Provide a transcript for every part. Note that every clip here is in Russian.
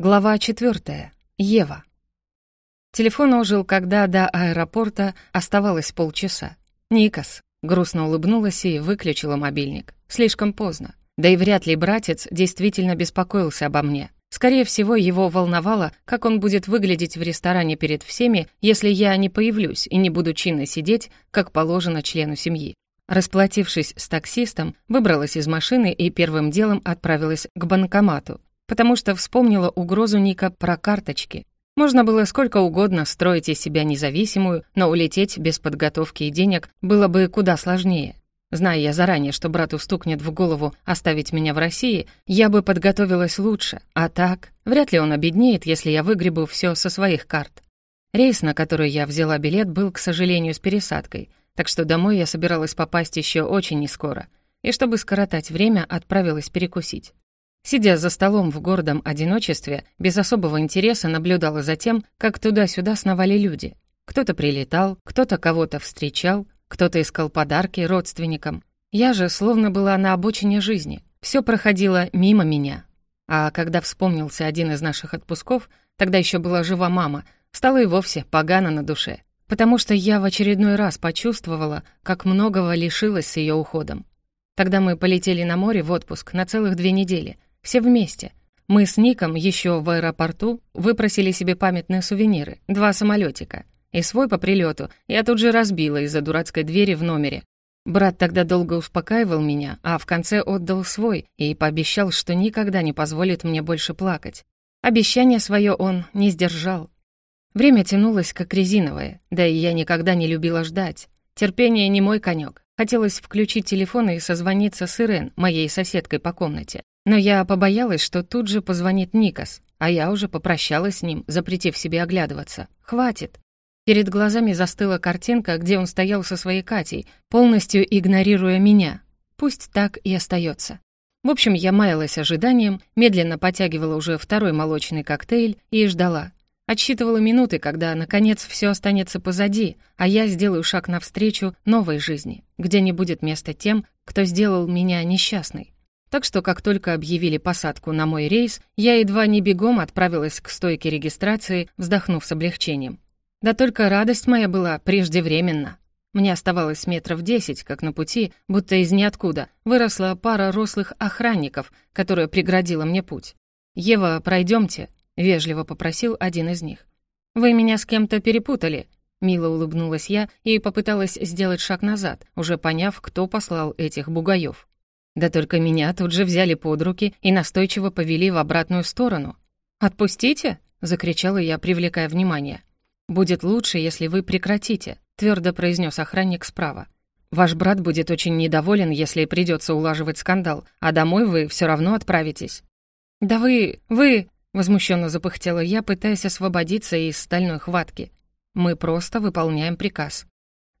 Глава четвертая. Ева. Телефон ожил, когда до аэропорта оставалось полчаса. «Никас», — грустно улыбнулась и выключила мобильник. «Слишком поздно. Да и вряд ли братец действительно беспокоился обо мне. Скорее всего, его волновало, как он будет выглядеть в ресторане перед всеми, если я не появлюсь и не буду чинно сидеть, как положено члену семьи. Расплатившись с таксистом, выбралась из машины и первым делом отправилась к банкомату, потому что вспомнила угрозу Ника про карточки. Можно было сколько угодно строить из себя независимую, но улететь без подготовки и денег было бы куда сложнее. Зная я заранее, что брату стукнет в голову оставить меня в России, я бы подготовилась лучше, а так, вряд ли он обеднеет, если я выгребу все со своих карт. Рейс, на который я взяла билет, был, к сожалению, с пересадкой, так что домой я собиралась попасть еще очень нескоро, и чтобы скоротать время, отправилась перекусить. Сидя за столом в гордом одиночестве, без особого интереса наблюдала за тем, как туда-сюда сновали люди. Кто-то прилетал, кто-то кого-то встречал, кто-то искал подарки родственникам. Я же словно была на обочине жизни. Все проходило мимо меня. А когда вспомнился один из наших отпусков, тогда еще была жива мама, стало и вовсе погано на душе. Потому что я в очередной раз почувствовала, как многого лишилась с ее уходом. Тогда мы полетели на море в отпуск на целых две недели — все вместе. Мы с Ником еще в аэропорту выпросили себе памятные сувениры, два самолетика. И свой по прилету я тут же разбила из-за дурацкой двери в номере. Брат тогда долго успокаивал меня, а в конце отдал свой и пообещал, что никогда не позволит мне больше плакать. Обещание свое он не сдержал. Время тянулось как резиновое, да и я никогда не любила ждать. Терпение не мой конек. Хотелось включить телефон и созвониться с Ирен, моей соседкой по комнате. Но я побоялась, что тут же позвонит Никас, а я уже попрощалась с ним, запретив себе оглядываться. Хватит. Перед глазами застыла картинка, где он стоял со своей Катей, полностью игнорируя меня. Пусть так и остается. В общем, я маялась ожиданием, медленно потягивала уже второй молочный коктейль и ждала. Отсчитывала минуты, когда, наконец, все останется позади, а я сделаю шаг навстречу новой жизни, где не будет места тем, кто сделал меня несчастной. Так что, как только объявили посадку на мой рейс, я едва не бегом отправилась к стойке регистрации, вздохнув с облегчением. Да только радость моя была преждевременна. Мне оставалось метров десять, как на пути, будто из ниоткуда, выросла пара рослых охранников, которая преградила мне путь. «Ева, пройдемте», — вежливо попросил один из них. «Вы меня с кем-то перепутали», — мило улыбнулась я и попыталась сделать шаг назад, уже поняв, кто послал этих бугаев. Да только меня тут же взяли под руки и настойчиво повели в обратную сторону. «Отпустите!» — закричала я, привлекая внимание. «Будет лучше, если вы прекратите», — твердо произнес охранник справа. «Ваш брат будет очень недоволен, если придется улаживать скандал, а домой вы все равно отправитесь». «Да вы... вы...» — возмущенно запыхтела я, пытаясь освободиться из стальной хватки. «Мы просто выполняем приказ».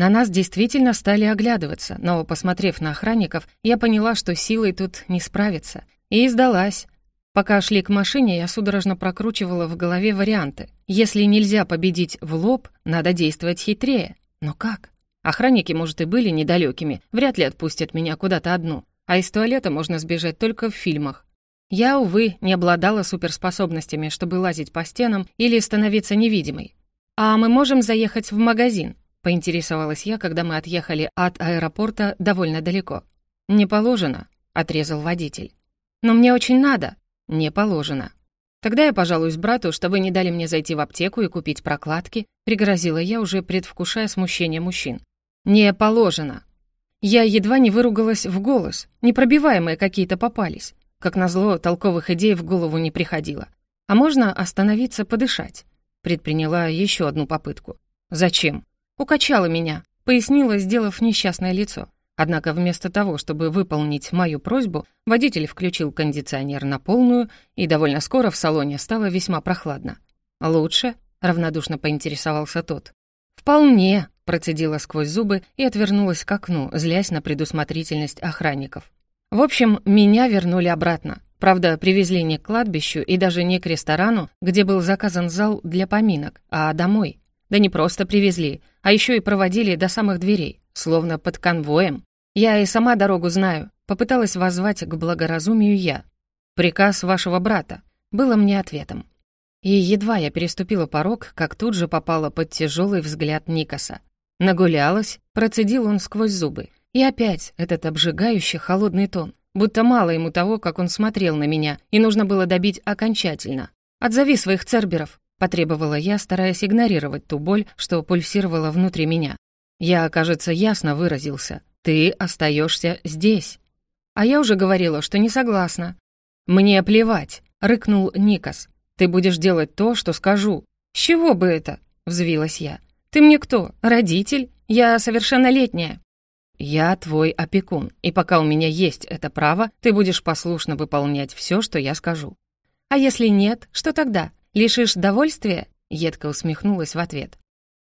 На нас действительно стали оглядываться, но, посмотрев на охранников, я поняла, что силой тут не справиться. И сдалась. Пока шли к машине, я судорожно прокручивала в голове варианты. Если нельзя победить в лоб, надо действовать хитрее. Но как? Охранники, может, и были недалекими, вряд ли отпустят меня куда-то одну. А из туалета можно сбежать только в фильмах. Я, увы, не обладала суперспособностями, чтобы лазить по стенам или становиться невидимой. «А мы можем заехать в магазин?» — поинтересовалась я, когда мы отъехали от аэропорта довольно далеко. «Не положено», — отрезал водитель. «Но мне очень надо». «Не положено». «Тогда я пожалуюсь брату, что вы не дали мне зайти в аптеку и купить прокладки», — пригрозила я, уже предвкушая смущение мужчин. «Не положено». Я едва не выругалась в голос. Непробиваемые какие-то попались. Как назло, толковых идей в голову не приходило. «А можно остановиться подышать?» Предприняла еще одну попытку. «Зачем?» Укачала меня, пояснила, сделав несчастное лицо. Однако вместо того, чтобы выполнить мою просьбу, водитель включил кондиционер на полную, и довольно скоро в салоне стало весьма прохладно. «Лучше?» — равнодушно поинтересовался тот. «Вполне», — процедила сквозь зубы и отвернулась к окну, злясь на предусмотрительность охранников. В общем, меня вернули обратно. Правда, привезли не к кладбищу и даже не к ресторану, где был заказан зал для поминок, а домой. Да не просто привезли, а еще и проводили до самых дверей, словно под конвоем. Я и сама дорогу знаю, попыталась воззвать к благоразумию я. Приказ вашего брата. было мне ответом. И едва я переступила порог, как тут же попала под тяжелый взгляд Никаса. Нагулялась, процедил он сквозь зубы. И опять этот обжигающий холодный тон. Будто мало ему того, как он смотрел на меня, и нужно было добить окончательно. «Отзови своих церберов», — потребовала я, стараясь игнорировать ту боль, что пульсировала внутри меня. Я, кажется, ясно выразился. «Ты остаешься здесь». А я уже говорила, что не согласна. «Мне плевать», — рыкнул Никас. «Ты будешь делать то, что скажу». «С чего бы это?» — взвилась я. «Ты мне кто? Родитель? Я совершеннолетняя». «Я твой опекун, и пока у меня есть это право, ты будешь послушно выполнять все, что я скажу». «А если нет, что тогда? Лишишь довольствия?» Едко усмехнулась в ответ.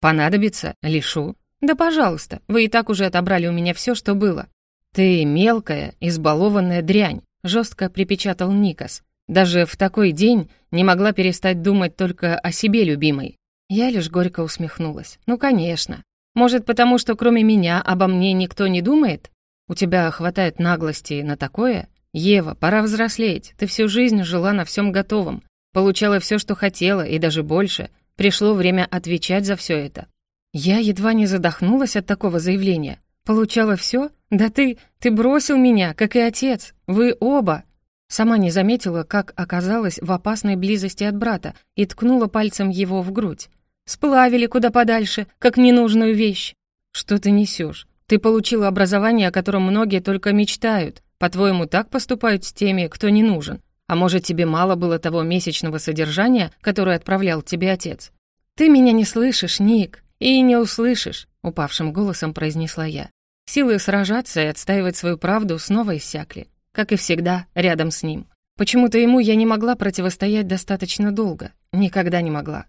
«Понадобится, лишу». «Да пожалуйста, вы и так уже отобрали у меня все, что было». «Ты мелкая, избалованная дрянь», — жестко припечатал Никас. «Даже в такой день не могла перестать думать только о себе любимой». Я лишь горько усмехнулась. «Ну, конечно. Может, потому что кроме меня обо мне никто не думает? У тебя хватает наглости на такое? Ева, пора взрослеть. Ты всю жизнь жила на всем готовом. Получала все, что хотела, и даже больше. Пришло время отвечать за все это. Я едва не задохнулась от такого заявления. Получала все? Да ты, ты бросил меня, как и отец. Вы оба. Сама не заметила, как оказалась в опасной близости от брата и ткнула пальцем его в грудь. Сплавили куда подальше, как ненужную вещь. Что ты несешь? Ты получила образование, о котором многие только мечтают. По-твоему, так поступают с теми, кто не нужен? А может, тебе мало было того месячного содержания, которое отправлял тебе отец? Ты меня не слышишь, Ник, и не услышишь, упавшим голосом произнесла я. Силы сражаться и отстаивать свою правду снова иссякли. Как и всегда, рядом с ним. Почему-то ему я не могла противостоять достаточно долго. Никогда не могла.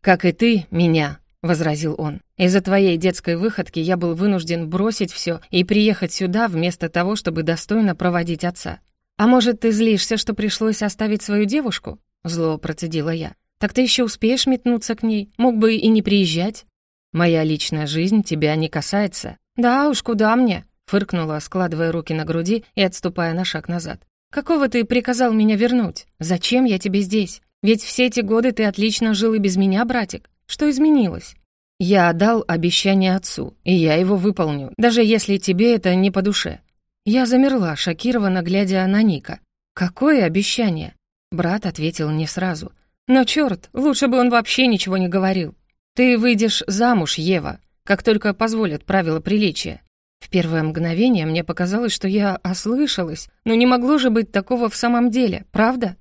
«Как и ты, меня», — возразил он. «Из-за твоей детской выходки я был вынужден бросить все и приехать сюда вместо того, чтобы достойно проводить отца. А может, ты злишься, что пришлось оставить свою девушку?» Зло процедила я. «Так ты еще успеешь метнуться к ней? Мог бы и не приезжать». «Моя личная жизнь тебя не касается». «Да уж, куда мне?» фыркнула, складывая руки на груди и отступая на шаг назад. «Какого ты приказал меня вернуть? Зачем я тебе здесь? Ведь все эти годы ты отлично жил и без меня, братик. Что изменилось? Я дал обещание отцу, и я его выполню, даже если тебе это не по душе. Я замерла, шокированно глядя на Ника. Какое обещание? Брат ответил не сразу. Но черт, лучше бы он вообще ничего не говорил. Ты выйдешь замуж, Ева, как только позволят правила приличия. В первое мгновение мне показалось, что я ослышалась, но не могло же быть такого в самом деле, правда?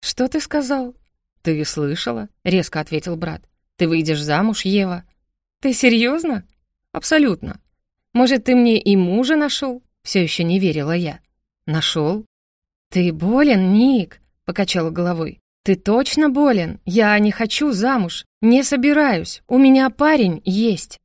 Что ты сказал? «Ты слышала?» — резко ответил брат. «Ты выйдешь замуж, Ева». «Ты серьезно?» «Абсолютно. Может, ты мне и мужа нашел?» Все еще не верила я. «Нашел?» «Ты болен, Ник?» — покачала головой. «Ты точно болен? Я не хочу замуж. Не собираюсь. У меня парень есть».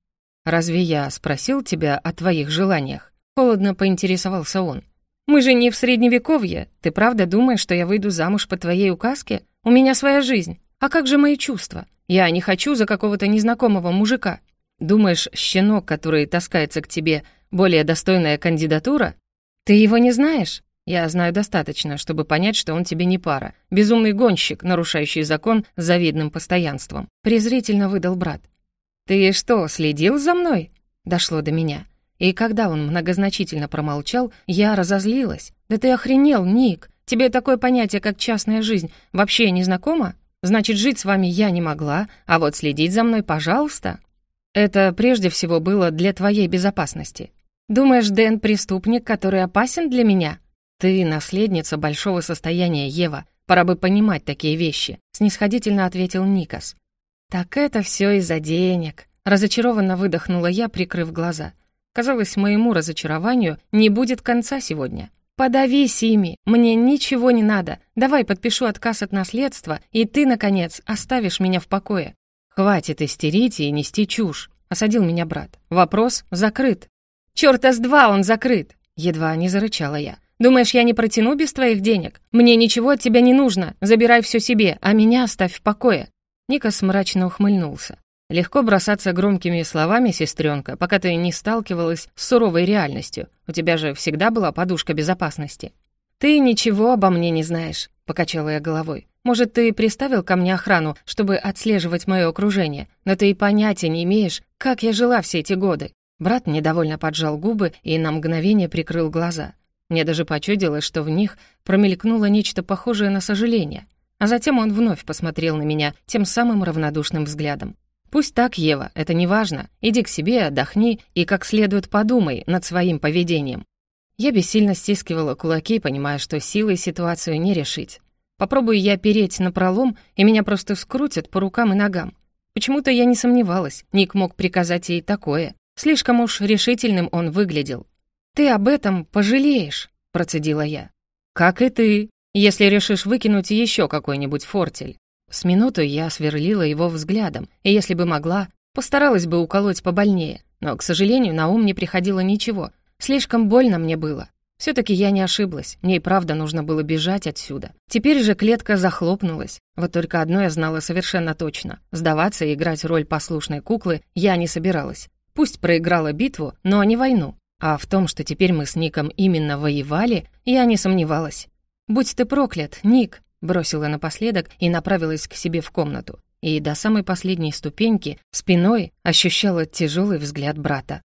«Разве я спросил тебя о твоих желаниях?» Холодно поинтересовался он. «Мы же не в Средневековье. Ты правда думаешь, что я выйду замуж по твоей указке? У меня своя жизнь. А как же мои чувства? Я не хочу за какого-то незнакомого мужика. Думаешь, щенок, который таскается к тебе, более достойная кандидатура? Ты его не знаешь? Я знаю достаточно, чтобы понять, что он тебе не пара. Безумный гонщик, нарушающий закон с завидным постоянством. Презрительно выдал брат. «Ты что, следил за мной?» Дошло до меня. И когда он многозначительно промолчал, я разозлилась. «Да ты охренел, Ник! Тебе такое понятие, как частная жизнь, вообще не знакомо? Значит, жить с вами я не могла, а вот следить за мной, пожалуйста. Это прежде всего было для твоей безопасности. Думаешь, Дэн преступник, который опасен для меня? Ты наследница большого состояния, Ева. Пора бы понимать такие вещи, снисходительно ответил Никас. Так это все из-за денег. Разочарованно выдохнула я, прикрыв глаза. Казалось, моему разочарованию не будет конца сегодня. «Подавись ими, мне ничего не надо. Давай подпишу отказ от наследства, и ты, наконец, оставишь меня в покое». «Хватит истерить и нести чушь», — осадил меня брат. «Вопрос закрыт». «Чёрта с два он закрыт!» — едва не зарычала я. «Думаешь, я не протяну без твоих денег? Мне ничего от тебя не нужно. Забирай все себе, а меня оставь в покое». Никас мрачно ухмыльнулся. Легко бросаться громкими словами, сестренка, пока ты не сталкивалась с суровой реальностью. У тебя же всегда была подушка безопасности. Ты ничего обо мне не знаешь, покачала я головой. Может, ты приставил ко мне охрану, чтобы отслеживать мое окружение, но ты и понятия не имеешь, как я жила все эти годы». Брат недовольно поджал губы и на мгновение прикрыл глаза. Мне даже почудилось, что в них промелькнуло нечто похожее на сожаление. А затем он вновь посмотрел на меня тем самым равнодушным взглядом. «Пусть так, Ева, это не важно. Иди к себе, отдохни и как следует подумай над своим поведением». Я бессильно стискивала кулаки, понимая, что силой ситуацию не решить. Попробую я переть на пролом, и меня просто скрутят по рукам и ногам. Почему-то я не сомневалась, Ник мог приказать ей такое. Слишком уж решительным он выглядел. «Ты об этом пожалеешь», — процедила я. «Как и ты, если решишь выкинуть еще какой-нибудь фортель». С минуту я сверлила его взглядом, и если бы могла, постаралась бы уколоть побольнее. Но, к сожалению, на ум не приходило ничего. Слишком больно мне было. все таки я не ошиблась, мне и правда нужно было бежать отсюда. Теперь же клетка захлопнулась. Вот только одно я знала совершенно точно. Сдаваться и играть роль послушной куклы я не собиралась. Пусть проиграла битву, но не войну. А в том, что теперь мы с Ником именно воевали, я не сомневалась. «Будь ты проклят, Ник!» бросила напоследок и направилась к себе в комнату. И до самой последней ступеньки спиной ощущала тяжелый взгляд брата.